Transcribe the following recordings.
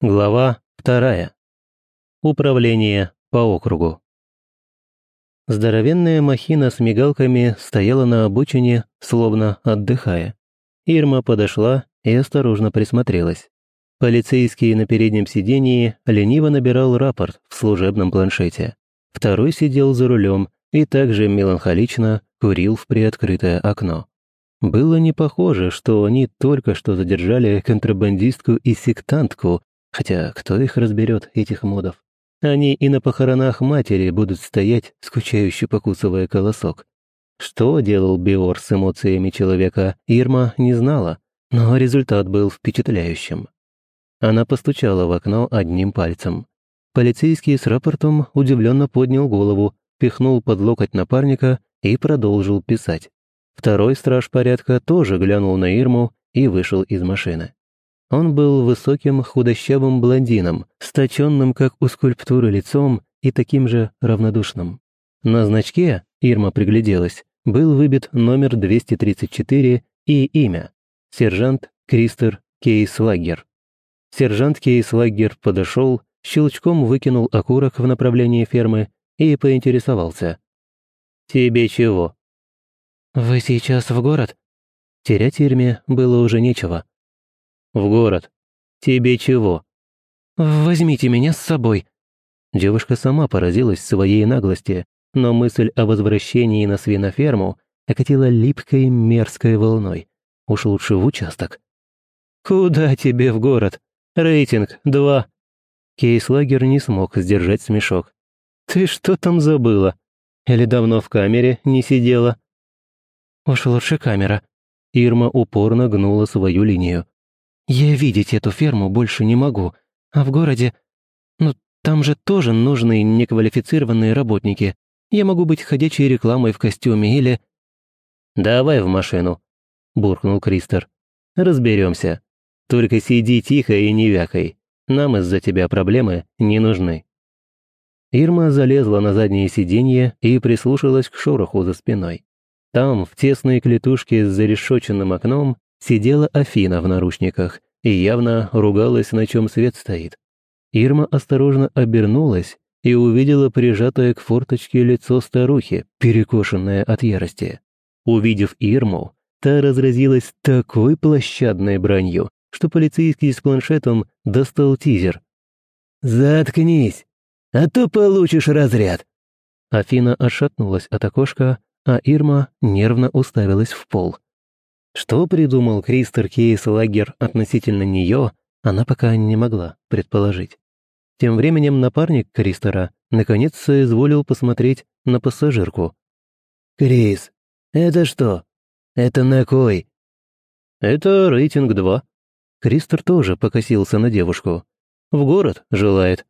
Глава вторая. Управление по округу. Здоровенная махина с мигалками стояла на обочине, словно отдыхая. Ирма подошла и осторожно присмотрелась. Полицейский на переднем сидении лениво набирал рапорт в служебном планшете. Второй сидел за рулем и также меланхолично курил в приоткрытое окно. Было не похоже, что они только что задержали контрабандистку и сектантку, Хотя кто их разберет, этих модов? Они и на похоронах матери будут стоять, скучающе покусывая колосок. Что делал Биор с эмоциями человека, Ирма не знала, но результат был впечатляющим. Она постучала в окно одним пальцем. Полицейский с рапортом удивленно поднял голову, пихнул под локоть напарника и продолжил писать. Второй страж порядка тоже глянул на Ирму и вышел из машины. Он был высоким худощавым блондином, сточенным, как у скульптуры, лицом и таким же равнодушным. На значке, Ирма пригляделась, был выбит номер 234 и имя – сержант Кристер Кейслагер. Сержант Кейслагер подошел, щелчком выкинул окурок в направлении фермы и поинтересовался. «Тебе чего?» «Вы сейчас в город?» Терять Ирме было уже нечего. «В город. Тебе чего?» «Возьмите меня с собой». Девушка сама поразилась своей наглости, но мысль о возвращении на свиноферму окатила липкой мерзкой волной. Уж лучше в участок. «Куда тебе в город? Рейтинг два». Кейслагер не смог сдержать смешок. «Ты что там забыла? Или давно в камере не сидела?» «Уж лучше камера». Ирма упорно гнула свою линию. Я видеть эту ферму больше не могу. А в городе... Ну, там же тоже нужны неквалифицированные работники. Я могу быть ходячей рекламой в костюме или... «Давай в машину», — буркнул Кристер. «Разберемся. Только сиди тихо и не вякай. Нам из-за тебя проблемы не нужны». Ирма залезла на заднее сиденье и прислушалась к шороху за спиной. Там, в тесной клетушке с зарешоченным окном, сидела Афина в наручниках и явно ругалась, на чем свет стоит. Ирма осторожно обернулась и увидела прижатое к форточке лицо старухи, перекошенное от ярости. Увидев Ирму, та разразилась такой площадной бранью, что полицейский с планшетом достал тизер. «Заткнись, а то получишь разряд!» Афина отшатнулась от окошка, а Ирма нервно уставилась в пол. Что придумал Кристер Кейс Лагер относительно нее, она пока не могла предположить. Тем временем напарник Кристера наконец соизволил посмотреть на пассажирку. «Крис, это что? Это на кой?» «Это рейтинг 2». Кристер тоже покосился на девушку. «В город желает».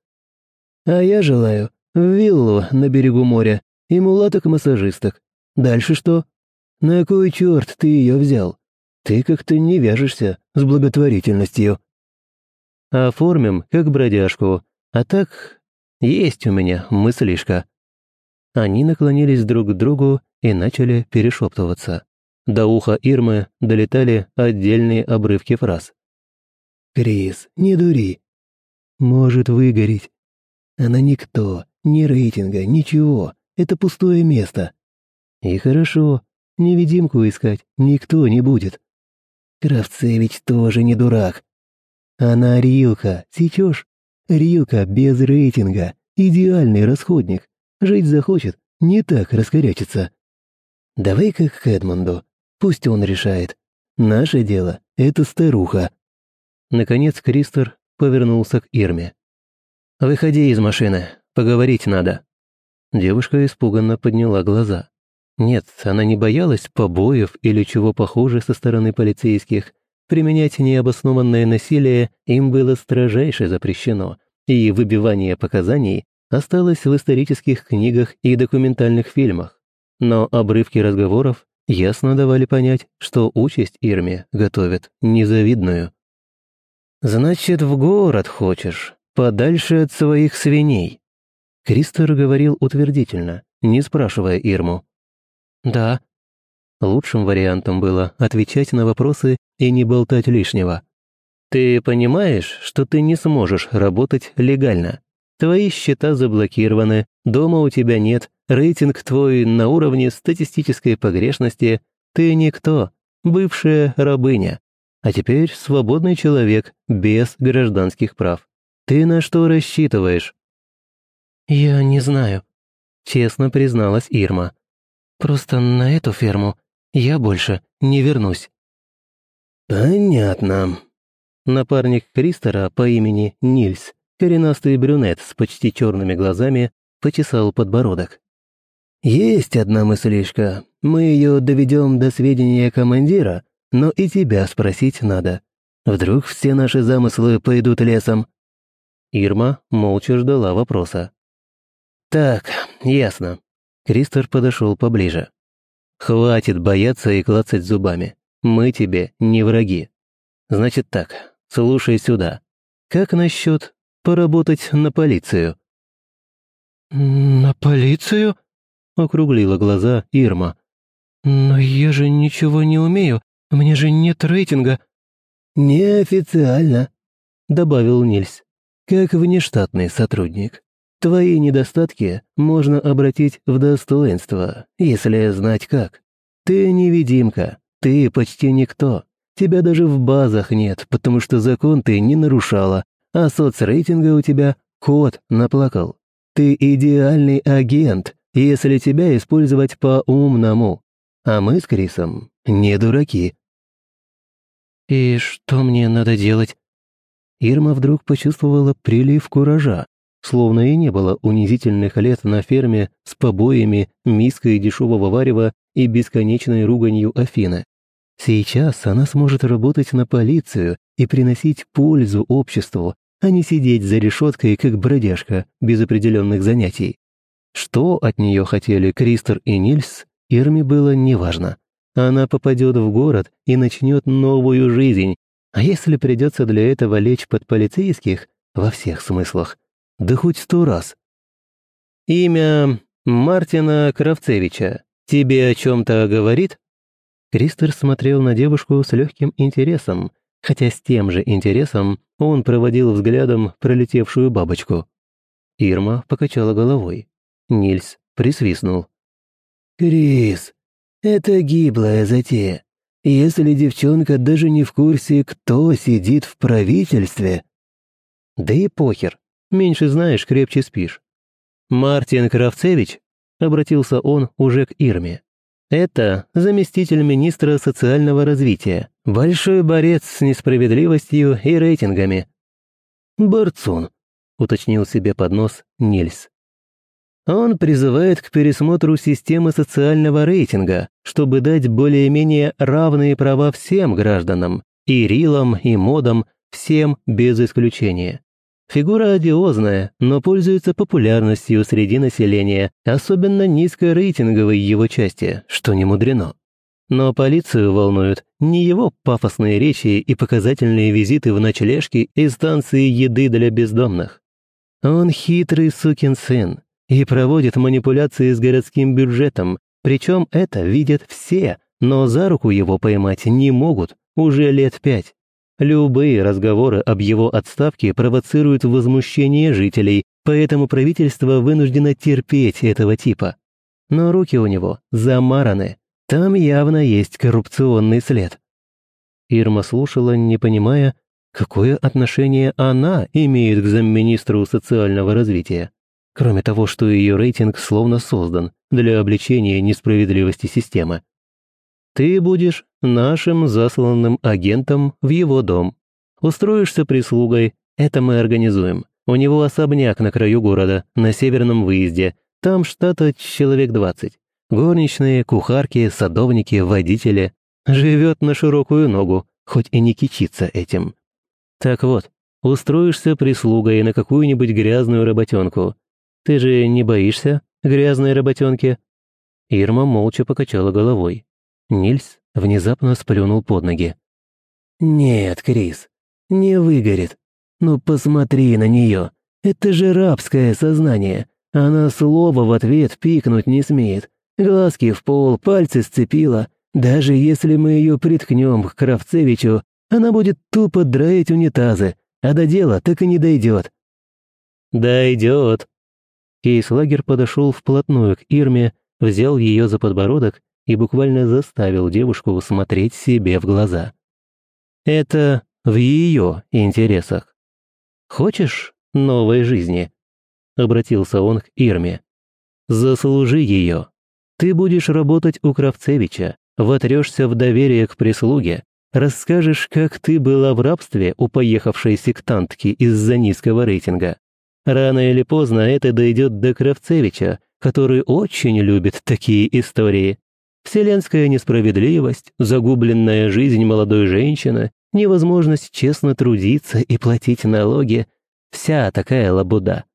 «А я желаю в виллу на берегу моря и мулаток-массажисток. Дальше что? На кой черт ты ее взял? Ты как-то не вяжешься с благотворительностью. Оформим, как бродяжку, а так есть у меня мыслишка». Они наклонились друг к другу и начали перешептываться. До уха Ирмы долетали отдельные обрывки фраз. «Крис, не дури. Может выгореть. Она никто, ни рейтинга, ничего. Это пустое место. И хорошо, невидимку искать никто не будет. Кравцевич тоже не дурак. Она Рилка, сечешь? Рилка без рейтинга, идеальный расходник. Жить захочет, не так раскорячится. Давай как к Эдмонду, пусть он решает. Наше дело — это старуха. Наконец Кристер повернулся к Ирме. «Выходи из машины, поговорить надо». Девушка испуганно подняла глаза. Нет, она не боялась побоев или чего похуже со стороны полицейских. Применять необоснованное насилие им было строжайше запрещено, и выбивание показаний осталось в исторических книгах и документальных фильмах. Но обрывки разговоров ясно давали понять, что участь Ирме готовят незавидную. «Значит, в город хочешь, подальше от своих свиней?» Кристор говорил утвердительно, не спрашивая Ирму. «Да». Лучшим вариантом было отвечать на вопросы и не болтать лишнего. Ты понимаешь, что ты не сможешь работать легально? Твои счета заблокированы, дома у тебя нет, рейтинг твой на уровне статистической погрешности, ты никто, бывшая рабыня. А теперь свободный человек, без гражданских прав. Ты на что рассчитываешь?» «Я не знаю», — честно призналась Ирма. «Просто на эту ферму я больше не вернусь». «Понятно». Напарник Кристера по имени Нильс, коренастый брюнет с почти черными глазами, почесал подбородок. «Есть одна мыслишка. Мы ее доведем до сведения командира, но и тебя спросить надо. Вдруг все наши замыслы пойдут лесом?» Ирма молча ждала вопроса. «Так, ясно». Кристор подошел поближе. «Хватит бояться и клацать зубами. Мы тебе не враги. Значит так, слушай сюда. Как насчет поработать на полицию?» «На полицию?» — округлила глаза Ирма. «Но я же ничего не умею, мне же нет рейтинга». «Неофициально», — добавил Нильс, «как внештатный сотрудник. Твои недостатки можно обратить в достоинство, если знать как. Ты невидимка, ты почти никто. Тебя даже в базах нет, потому что закон ты не нарушала, а соцрейтинга у тебя кот наплакал. Ты идеальный агент, если тебя использовать по-умному. А мы с Крисом не дураки. «И что мне надо делать?» Ирма вдруг почувствовала прилив куража, словно и не было унизительных лет на ферме с побоями, миской дешевого варева и бесконечной руганью Афины. Сейчас она сможет работать на полицию и приносить пользу обществу, а не сидеть за решеткой, как бродяжка, без определенных занятий. Что от нее хотели Кристер и Нильс, Ирме было неважно. Она попадет в город и начнет новую жизнь, а если придется для этого лечь под полицейских, во всех смыслах, да хоть сто раз. «Имя Мартина Кравцевича тебе о чем-то говорит?» Кристер смотрел на девушку с легким интересом, хотя с тем же интересом он проводил взглядом пролетевшую бабочку. Ирма покачала головой. Нильс присвистнул. «Крис, это гиблая затея. Если девчонка даже не в курсе, кто сидит в правительстве...» «Да и похер. Меньше знаешь, крепче спишь. Мартин Кравцевич, обратился он уже к Ирме. Это заместитель министра социального развития, большой борец с несправедливостью и рейтингами. Борцун, уточнил себе под нос Нильс. Он призывает к пересмотру системы социального рейтинга, чтобы дать более-менее равные права всем гражданам, и рилам, и модам, всем без исключения. Фигура одиозная, но пользуется популярностью среди населения, особенно низкорейтинговой его части, что не мудрено. Но полицию волнуют не его пафосные речи и показательные визиты в ночлежки и станции еды для бездомных. Он хитрый сукин сын и проводит манипуляции с городским бюджетом, причем это видят все, но за руку его поймать не могут уже лет пять. Любые разговоры об его отставке провоцируют возмущение жителей, поэтому правительство вынуждено терпеть этого типа. Но руки у него замараны. Там явно есть коррупционный след. Ирма слушала, не понимая, какое отношение она имеет к замминистру социального развития. Кроме того, что ее рейтинг словно создан для обличения несправедливости системы. Ты будешь нашим засланным агентом в его дом. Устроишься прислугой, это мы организуем. У него особняк на краю города, на северном выезде. Там штата человек 20. Горничные, кухарки, садовники, водители. Живет на широкую ногу, хоть и не кичится этим. Так вот, устроишься прислугой на какую-нибудь грязную работенку. Ты же не боишься грязной работенки?» Ирма молча покачала головой. Нильс внезапно сплюнул под ноги. «Нет, Крис, не выгорит. Ну посмотри на нее. Это же рабское сознание. Она слова в ответ пикнуть не смеет. Глазки в пол, пальцы сцепила. Даже если мы ее приткнем к Кравцевичу, Она будет тупо драить унитазы, а до дела так и не дойдет». «Дойдет». Кейслагер подошел вплотную к Ирме, взял ее за подбородок и буквально заставил девушку смотреть себе в глаза. «Это в ее интересах. Хочешь новой жизни?» Обратился он к Ирме. «Заслужи ее. Ты будешь работать у Кравцевича, вотрешься в доверие к прислуге, расскажешь, как ты была в рабстве у поехавшей сектантки из-за низкого рейтинга. Рано или поздно это дойдет до Кравцевича, который очень любит такие истории. Вселенская несправедливость, загубленная жизнь молодой женщины, невозможность честно трудиться и платить налоги – вся такая лабуда.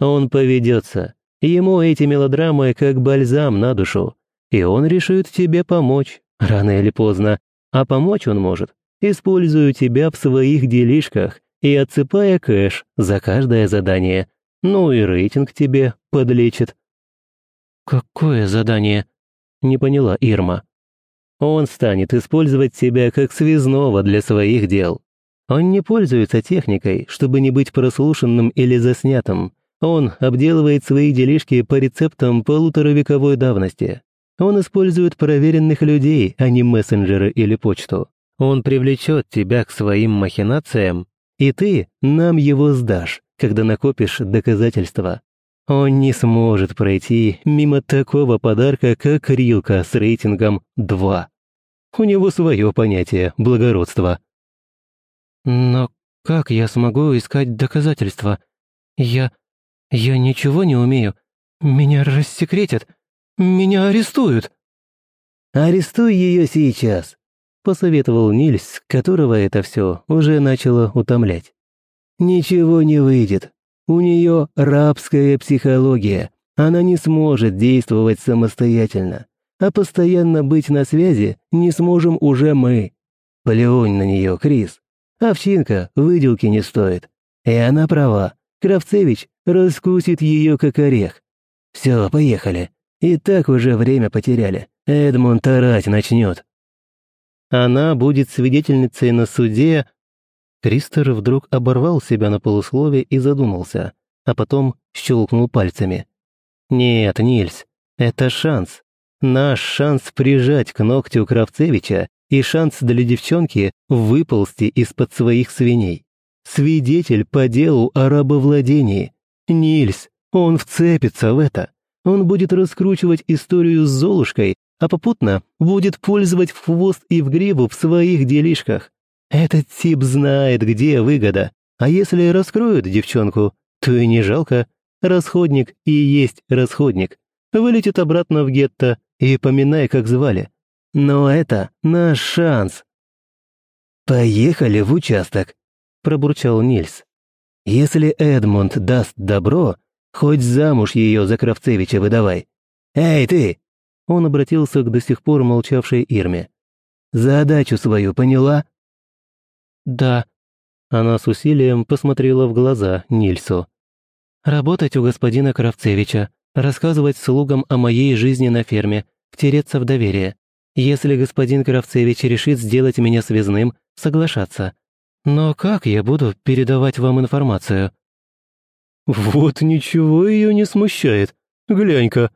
Он поведется. Ему эти мелодрамы как бальзам на душу. И он решит тебе помочь, рано или поздно. А помочь он может, используя тебя в своих делишках и отсыпая кэш за каждое задание. Ну и рейтинг тебе подлечит. «Какое задание?» — не поняла Ирма. Он станет использовать себя как связного для своих дел. Он не пользуется техникой, чтобы не быть прослушанным или заснятым. Он обделывает свои делишки по рецептам полуторавековой давности. Он использует проверенных людей, а не мессенджеры или почту. Он привлечет тебя к своим махинациям, и ты нам его сдашь, когда накопишь доказательства. Он не сможет пройти мимо такого подарка, как Рилка с рейтингом 2. У него свое понятие благородства. Но как я смогу искать доказательства? Я... я ничего не умею. Меня рассекретят. Меня арестуют!» «Арестуй ее сейчас», — посоветовал Нильс, которого это все уже начало утомлять. «Ничего не выйдет. У нее рабская психология. Она не сможет действовать самостоятельно. А постоянно быть на связи не сможем уже мы. Плюнь на нее, Крис. Овчинка выделки не стоит. И она права. Кравцевич раскусит ее как орех. Все, поехали. И так уже время потеряли. Эдмунд орать начнет. Она будет свидетельницей на суде. Кристер вдруг оборвал себя на полуслове и задумался, а потом щелкнул пальцами. «Нет, Нильс, это шанс. Наш шанс прижать к ногтю Кравцевича и шанс для девчонки выползти из-под своих свиней. Свидетель по делу о рабовладении. Нильс, он вцепится в это. Он будет раскручивать историю с Золушкой, а попутно будет пользовать в хвост и в гриву в своих делишках. Этот тип знает, где выгода. А если раскроют девчонку, то и не жалко. Расходник и есть расходник. Вылетит обратно в гетто и поминай, как звали. Но это наш шанс. «Поехали в участок», – пробурчал Нильс. «Если Эдмунд даст добро, Хоть замуж ее за Кравцевича выдавай. Эй, ты!» Он обратился к до сих пор молчавшей Ирме. «Задачу свою поняла?» «Да». Она с усилием посмотрела в глаза Нильсу. «Работать у господина Кравцевича, рассказывать слугам о моей жизни на ферме, втереться в доверие. Если господин Кравцевич решит сделать меня связным, соглашаться. Но как я буду передавать вам информацию?» «Вот ничего ее не смущает. Глянь-ка».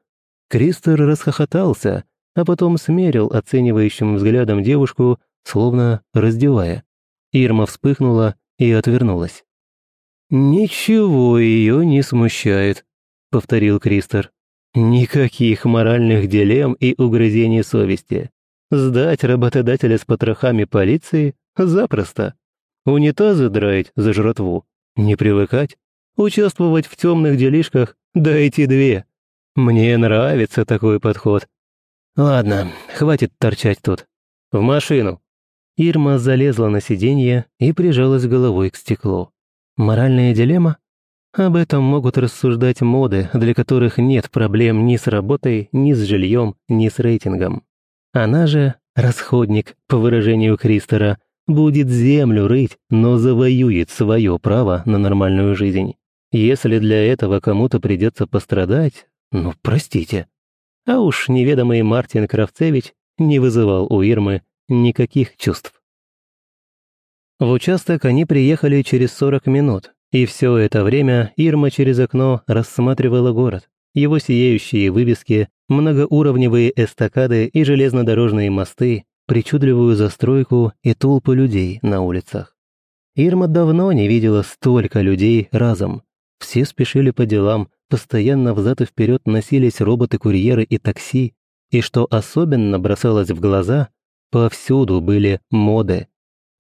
Кристер расхохотался, а потом смерил оценивающим взглядом девушку, словно раздевая. Ирма вспыхнула и отвернулась. «Ничего ее не смущает», — повторил Кристер. «Никаких моральных дилемм и угрызений совести. Сдать работодателя с потрохами полиции запросто. Унитазы драить за жратву. Не привыкать. Участвовать в темных делишках дайте две. Мне нравится такой подход. Ладно, хватит торчать тут. В машину. Ирма залезла на сиденье и прижалась головой к стеклу. Моральная дилемма? Об этом могут рассуждать моды, для которых нет проблем ни с работой, ни с жильем, ни с рейтингом. Она же, расходник, по выражению Кристера, будет землю рыть, но завоюет свое право на нормальную жизнь. Если для этого кому-то придется пострадать, ну, простите. А уж неведомый Мартин Кравцевич не вызывал у Ирмы никаких чувств. В участок они приехали через 40 минут, и все это время Ирма через окно рассматривала город, его сияющие вывески, многоуровневые эстакады и железнодорожные мосты, причудливую застройку и толпы людей на улицах. Ирма давно не видела столько людей разом. Все спешили по делам, постоянно взад и вперед носились роботы-курьеры и такси, и что особенно бросалось в глаза, повсюду были моды.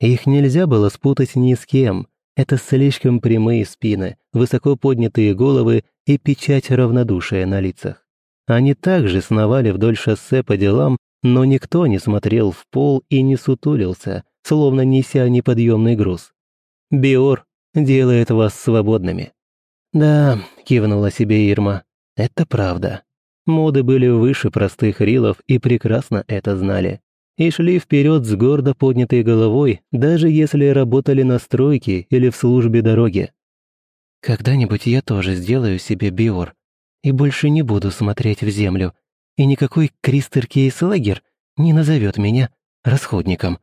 Их нельзя было спутать ни с кем. Это слишком прямые спины, высоко поднятые головы и печать равнодушия на лицах. Они также сновали вдоль шоссе по делам, но никто не смотрел в пол и не сутулился, словно неся неподъемный груз. Биор делает вас свободными. Да, кивнула себе Ирма, это правда. Моды были выше простых рилов и прекрасно это знали. И шли вперед с гордо поднятой головой, даже если работали на стройке или в службе дороги. «Когда-нибудь я тоже сделаю себе биор и больше не буду смотреть в землю, и никакой Кристер Кейслагер не назовет меня расходником».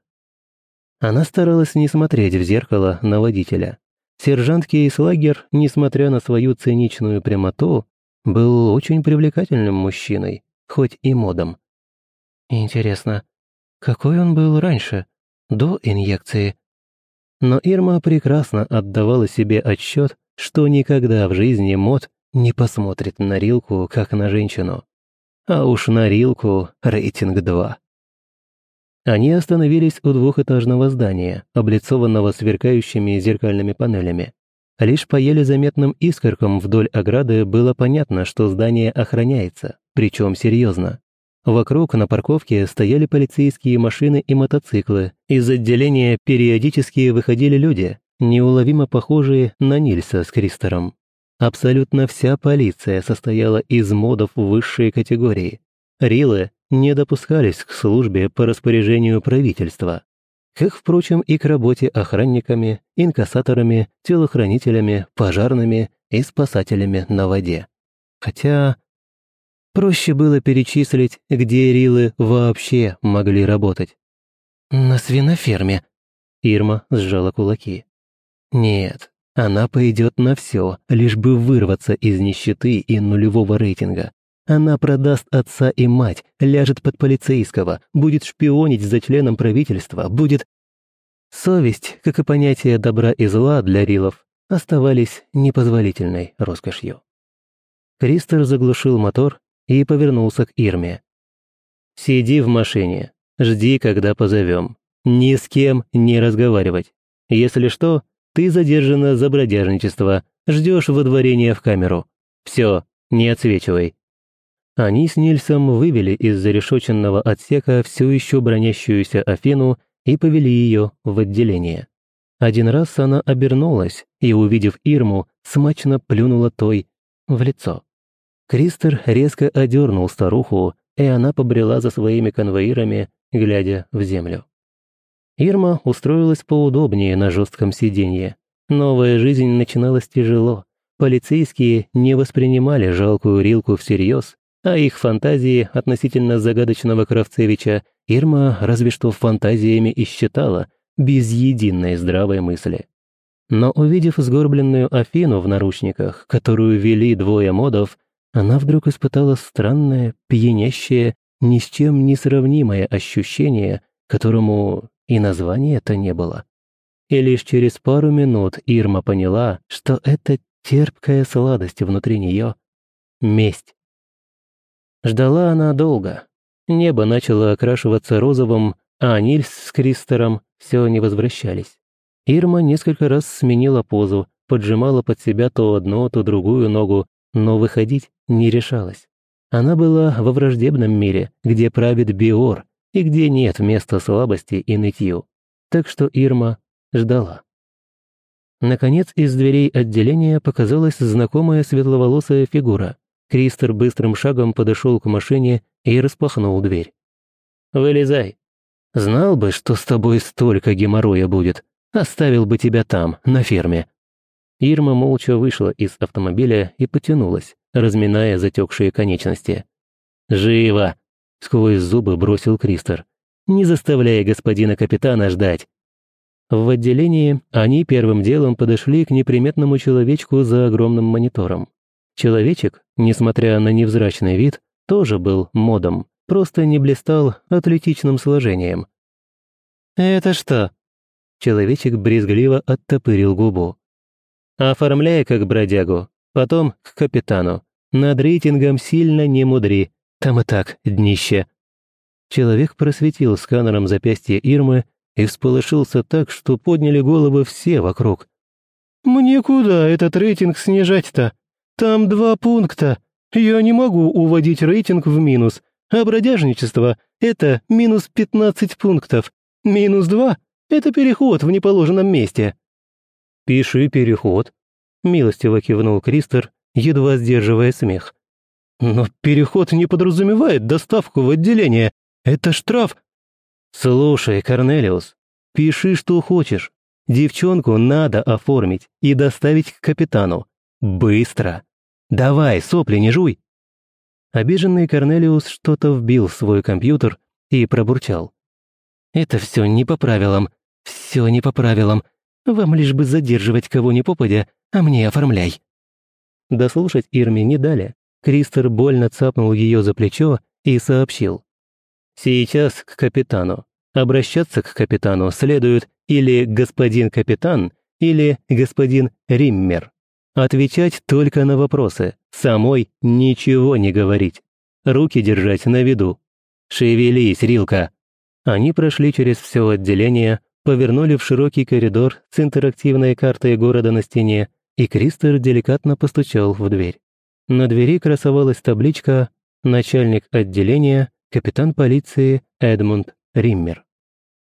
Она старалась не смотреть в зеркало на водителя. Сержант Кейслагер, несмотря на свою циничную прямоту, был очень привлекательным мужчиной, хоть и модом. Интересно, какой он был раньше, до инъекции? Но Ирма прекрасно отдавала себе отчет, что никогда в жизни мод не посмотрит на Рилку, как на женщину. А уж на Рилку рейтинг 2. Они остановились у двухэтажного здания, облицованного сверкающими зеркальными панелями. Лишь по еле заметным искоркам вдоль ограды было понятно, что здание охраняется, причем серьезно. Вокруг на парковке стояли полицейские машины и мотоциклы. Из отделения периодически выходили люди, неуловимо похожие на Нильса с Кристером. Абсолютно вся полиция состояла из модов высшей категории. Рилы не допускались к службе по распоряжению правительства как, впрочем, и к работе охранниками, инкассаторами, телохранителями, пожарными и спасателями на воде. Хотя проще было перечислить, где Рилы вообще могли работать. «На свиноферме», — Ирма сжала кулаки. «Нет, она пойдет на все, лишь бы вырваться из нищеты и нулевого рейтинга. Она продаст отца и мать, ляжет под полицейского, будет шпионить за членом правительства, будет... Совесть, как и понятие добра и зла для Рилов, оставались непозволительной роскошью. Кристер заглушил мотор и повернулся к Ирме. «Сиди в машине, жди, когда позовем. Ни с кем не разговаривать. Если что, ты задержана за бродяжничество, ждешь выдворения в камеру. Все, не отсвечивай. Они с Нильсом вывели из зарешоченного отсека всю еще бронящуюся Афину и повели ее в отделение. Один раз она обернулась и, увидев Ирму, смачно плюнула той в лицо. Кристер резко одернул старуху, и она побрела за своими конвоирами, глядя в землю. Ирма устроилась поудобнее на жестком сиденье. Новая жизнь начиналась тяжело. Полицейские не воспринимали жалкую Рилку всерьез а их фантазии относительно загадочного Кравцевича Ирма разве что фантазиями и считала, без единой здравой мысли. Но увидев сгорбленную Афину в наручниках, которую вели двое модов, она вдруг испытала странное, пьянящее, ни с чем не сравнимое ощущение, которому и названия-то не было. И лишь через пару минут Ирма поняла, что это терпкая сладость внутри нее — месть. Ждала она долго. Небо начало окрашиваться розовым, а Нильс с Кристером все не возвращались. Ирма несколько раз сменила позу, поджимала под себя то одну, то другую ногу, но выходить не решалась. Она была во враждебном мире, где правит Биор, и где нет места слабости и нытью. Так что Ирма ждала. Наконец из дверей отделения показалась знакомая светловолосая фигура. Кристер быстрым шагом подошел к машине и распахнул дверь. «Вылезай. Знал бы, что с тобой столько геморроя будет. Оставил бы тебя там, на ферме». Ирма молча вышла из автомобиля и потянулась, разминая затекшие конечности. «Живо!» — сквозь зубы бросил Кристер. «Не заставляй господина капитана ждать!» В отделении они первым делом подошли к неприметному человечку за огромным монитором. Человечек, несмотря на невзрачный вид, тоже был модом, просто не блистал атлетичным сложением. «Это что?» Человечек брезгливо оттопырил губу. «Оформляй как бродягу, потом к капитану. Над рейтингом сильно не мудри, там и так днище». Человек просветил сканером запястье Ирмы и всполошился так, что подняли головы все вокруг. «Мне куда этот рейтинг снижать-то? Там два пункта. Я не могу уводить рейтинг в минус, а бродяжничество — это минус 15 пунктов. Минус два — это переход в неположенном месте». «Пиши переход», — милостиво кивнул Кристер, едва сдерживая смех. «Но переход не подразумевает доставку в отделение. Это штраф «Слушай, Корнелиус, пиши, что хочешь. Девчонку надо оформить и доставить к капитану. Быстро! Давай, сопли не жуй!» Обиженный Корнелиус что-то вбил в свой компьютер и пробурчал. «Это все не по правилам, все не по правилам. Вам лишь бы задерживать кого ни попадя, а мне оформляй». Дослушать Ирме не дали. Кристер больно цапнул ее за плечо и сообщил. Сейчас к капитану. Обращаться к капитану следует или господин капитан, или господин Риммер. Отвечать только на вопросы, самой ничего не говорить. Руки держать на виду. «Шевелись, Рилка!» Они прошли через все отделение, повернули в широкий коридор с интерактивной картой города на стене, и Кристер деликатно постучал в дверь. На двери красовалась табличка «Начальник отделения капитан полиции Эдмунд Риммер.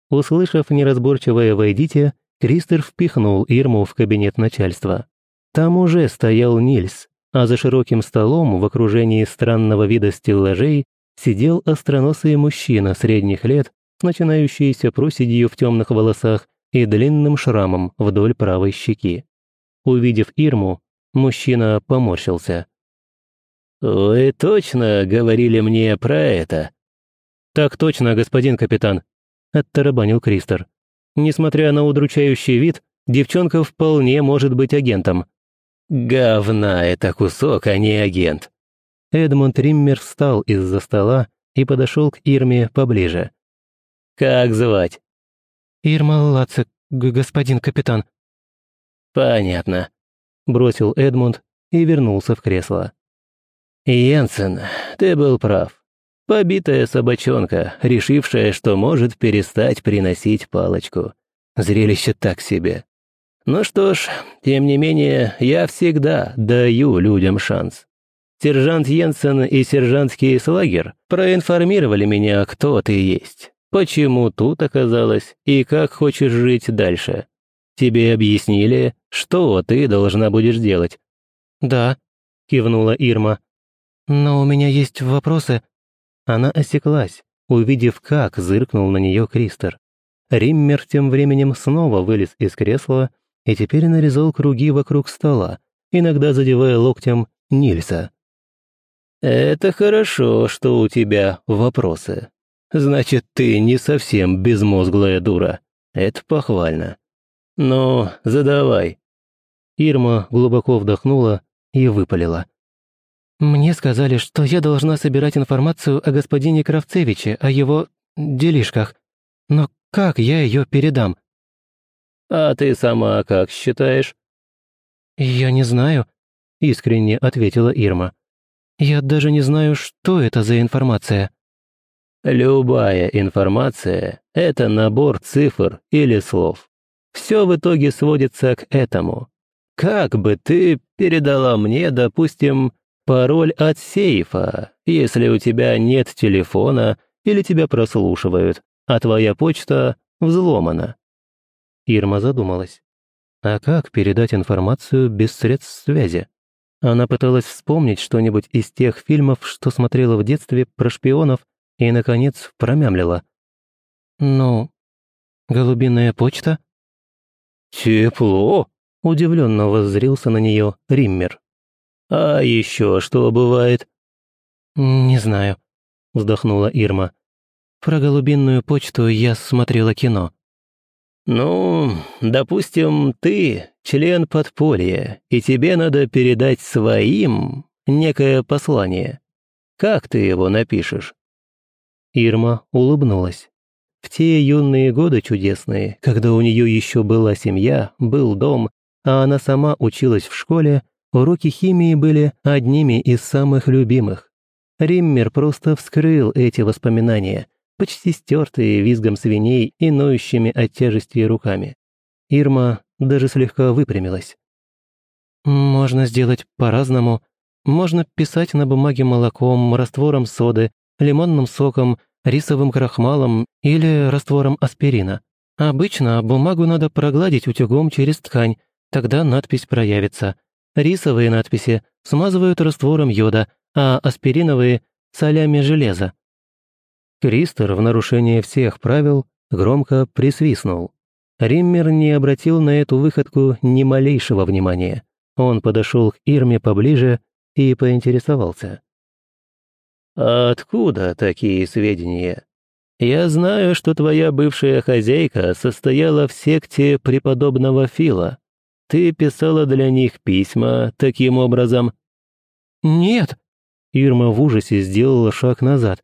Услышав неразборчивое «войдите», Кристер впихнул Ирму в кабинет начальства. Там уже стоял Нильс, а за широким столом в окружении странного вида стеллажей сидел остроносый мужчина средних лет с начинающейся проседью в темных волосах и длинным шрамом вдоль правой щеки. Увидев Ирму, мужчина поморщился. «Вы точно говорили мне про это?» «Так точно, господин капитан», — оттарабанил Кристер. «Несмотря на удручающий вид, девчонка вполне может быть агентом». «Говна это кусок, а не агент». Эдмунд Риммер встал из-за стола и подошел к Ирме поближе. «Как звать?» «Ирма Лацик, господин капитан». «Понятно», — бросил Эдмунд и вернулся в кресло. «Йенсен, ты был прав. Побитая собачонка, решившая, что может перестать приносить палочку. Зрелище так себе. Ну что ж, тем не менее, я всегда даю людям шанс. Сержант Йенсен и сержант Кейслагер проинформировали меня, кто ты есть, почему тут оказалась и как хочешь жить дальше. Тебе объяснили, что ты должна будешь делать?» «Да», — кивнула Ирма. «Но у меня есть вопросы». Она осеклась, увидев, как зыркнул на нее Кристер. Риммер тем временем снова вылез из кресла и теперь нарезал круги вокруг стола, иногда задевая локтем Нильса. «Это хорошо, что у тебя вопросы. Значит, ты не совсем безмозглая дура. Это похвально. Ну, задавай». Ирма глубоко вдохнула и выпалила. «Мне сказали, что я должна собирать информацию о господине Кравцевиче, о его делишках. Но как я ее передам?» «А ты сама как считаешь?» «Я не знаю», — искренне ответила Ирма. «Я даже не знаю, что это за информация». «Любая информация — это набор цифр или слов. Все в итоге сводится к этому. Как бы ты передала мне, допустим, Пароль от сейфа, если у тебя нет телефона или тебя прослушивают, а твоя почта взломана». Ирма задумалась. А как передать информацию без средств связи? Она пыталась вспомнить что-нибудь из тех фильмов, что смотрела в детстве про шпионов, и, наконец, промямлила. «Ну, голубиная почта?» «Тепло!» — удивленно воззрился на нее Риммер. А еще что бывает?» «Не знаю», — вздохнула Ирма. «Про голубинную почту я смотрела кино». «Ну, допустим, ты член подполья, и тебе надо передать своим некое послание. Как ты его напишешь?» Ирма улыбнулась. В те юные годы чудесные, когда у нее еще была семья, был дом, а она сама училась в школе, уроки химии были одними из самых любимых. Риммер просто вскрыл эти воспоминания, почти стертые визгом свиней и ноющими от тяжести руками. Ирма даже слегка выпрямилась. «Можно сделать по-разному. Можно писать на бумаге молоком, раствором соды, лимонным соком, рисовым крахмалом или раствором аспирина. Обычно бумагу надо прогладить утюгом через ткань, тогда надпись проявится. Рисовые надписи смазывают раствором йода, а аспириновые – солями железа. Кристер в нарушение всех правил громко присвистнул. Риммер не обратил на эту выходку ни малейшего внимания. Он подошел к Ирме поближе и поинтересовался. «Откуда такие сведения? Я знаю, что твоя бывшая хозяйка состояла в секте преподобного Фила. Ты писала для них письма таким образом?» «Нет!» Ирма в ужасе сделала шаг назад.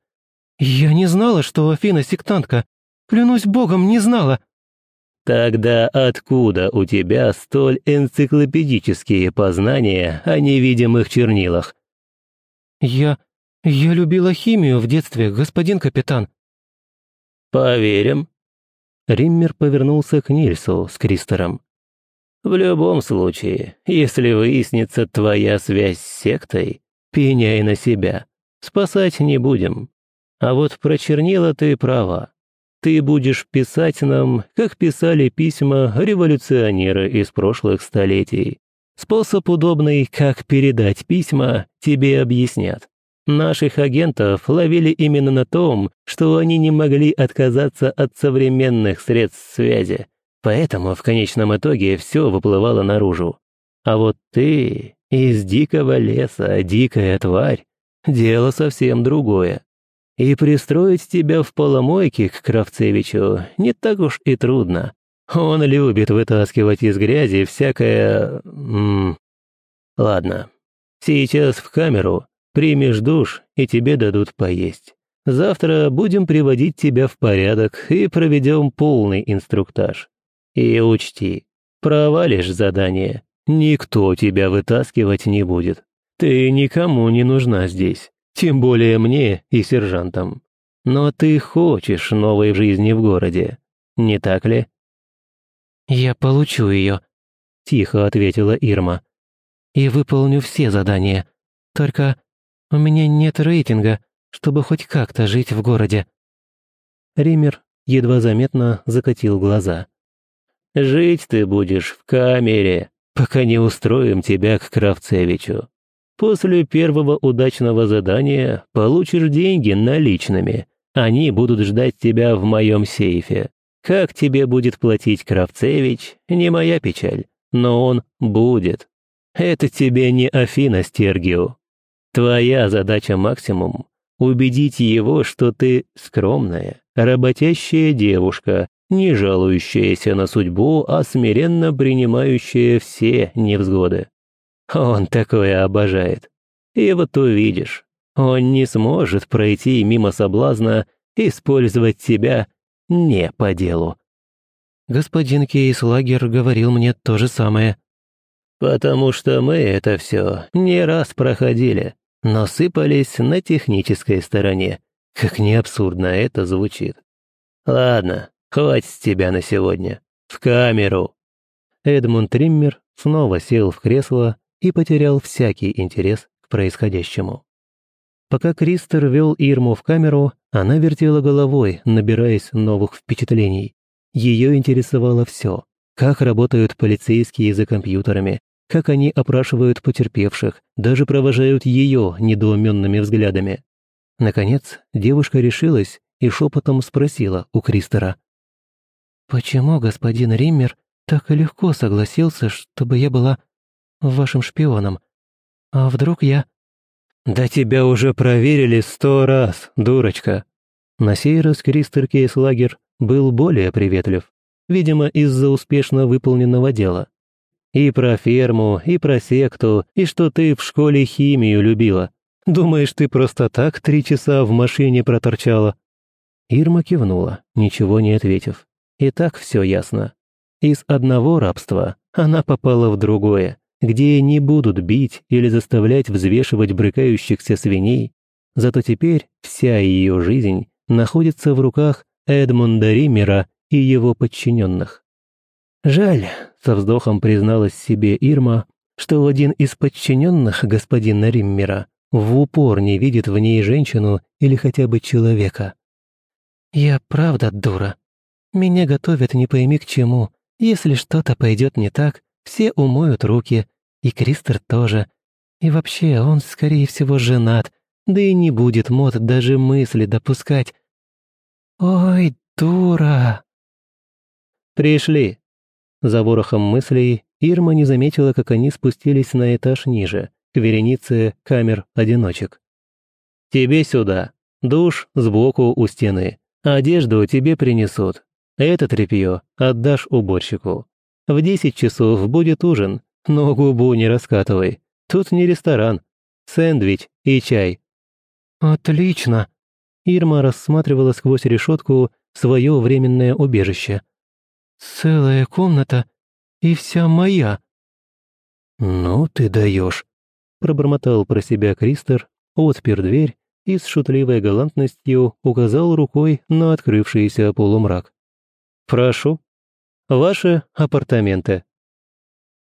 «Я не знала, что Афина сектантка. Клянусь богом, не знала!» «Тогда откуда у тебя столь энциклопедические познания о невидимых чернилах?» «Я... я любила химию в детстве, господин капитан». «Поверим». Риммер повернулся к Нильсу с Кристером. В любом случае, если выяснится твоя связь с сектой, пеняй на себя. Спасать не будем. А вот про чернила ты права. Ты будешь писать нам, как писали письма революционеры из прошлых столетий. Способ удобный, как передать письма, тебе объяснят. Наших агентов ловили именно на том, что они не могли отказаться от современных средств связи, Поэтому в конечном итоге все выплывало наружу. А вот ты из дикого леса, дикая тварь, дело совсем другое. И пристроить тебя в поломойке к Кравцевичу не так уж и трудно. Он любит вытаскивать из грязи всякое... М -м. Ладно, сейчас в камеру, примешь душ, и тебе дадут поесть. Завтра будем приводить тебя в порядок и проведем полный инструктаж. И учти, провалишь задание, никто тебя вытаскивать не будет. Ты никому не нужна здесь, тем более мне и сержантам. Но ты хочешь новой жизни в городе, не так ли?» «Я получу ее», — тихо ответила Ирма. «И выполню все задания. Только у меня нет рейтинга, чтобы хоть как-то жить в городе». Ример едва заметно закатил глаза. Жить ты будешь в камере, пока не устроим тебя к Кравцевичу. После первого удачного задания получишь деньги наличными. Они будут ждать тебя в моем сейфе. Как тебе будет платить Кравцевич, не моя печаль, но он будет. Это тебе не Афина Стергио. Твоя задача максимум — убедить его, что ты скромная, работящая девушка, не жалующаяся на судьбу, а смиренно принимающая все невзгоды. Он такое обожает. И вот увидишь, он не сможет пройти мимо соблазна использовать тебя не по делу. Господин Кейслагер говорил мне то же самое. Потому что мы это все не раз проходили, но сыпались на технической стороне, как не абсурдно это звучит. Ладно, Хватит тебя на сегодня. В камеру!» Эдмунд Триммер снова сел в кресло и потерял всякий интерес к происходящему. Пока Кристер вел Ирму в камеру, она вертела головой, набираясь новых впечатлений. Ее интересовало все. Как работают полицейские за компьютерами, как они опрашивают потерпевших, даже провожают ее недоуменными взглядами. Наконец, девушка решилась и шепотом спросила у Кристера. «Почему господин Риммер так легко согласился, чтобы я была вашим шпионом? А вдруг я...» «Да тебя уже проверили сто раз, дурочка!» На сей раз Кристер Кейслагер был более приветлив. видимо, из-за успешно выполненного дела. И про ферму, и про секту, и что ты в школе химию любила. Думаешь, ты просто так три часа в машине проторчала?» Ирма кивнула, ничего не ответив. И так все ясно. Из одного рабства она попала в другое, где не будут бить или заставлять взвешивать брыкающихся свиней, зато теперь вся ее жизнь находится в руках Эдмунда Риммера и его подчиненных. Жаль, со вздохом призналась себе Ирма, что один из подчиненных господина Риммера в упор не видит в ней женщину или хотя бы человека. «Я правда дура. Меня готовят не пойми к чему. Если что-то пойдет не так, все умоют руки, и Кристер тоже. И вообще, он, скорее всего, женат, да и не будет мод даже мысли допускать. Ой, дура!» «Пришли!» За ворохом мыслей Ирма не заметила, как они спустились на этаж ниже, к веренице камер-одиночек. «Тебе сюда. Душ сбоку у стены. Одежду тебе принесут. Это тряпье отдашь уборщику. В десять часов будет ужин, но губу не раскатывай. Тут не ресторан. Сэндвич и чай». «Отлично!» Ирма рассматривала сквозь решетку свое временное убежище. «Целая комната и вся моя». «Ну ты даешь», — пробормотал про себя Кристер, отпер дверь и с шутливой галантностью указал рукой на открывшийся полумрак. «Прошу. Ваши апартаменты».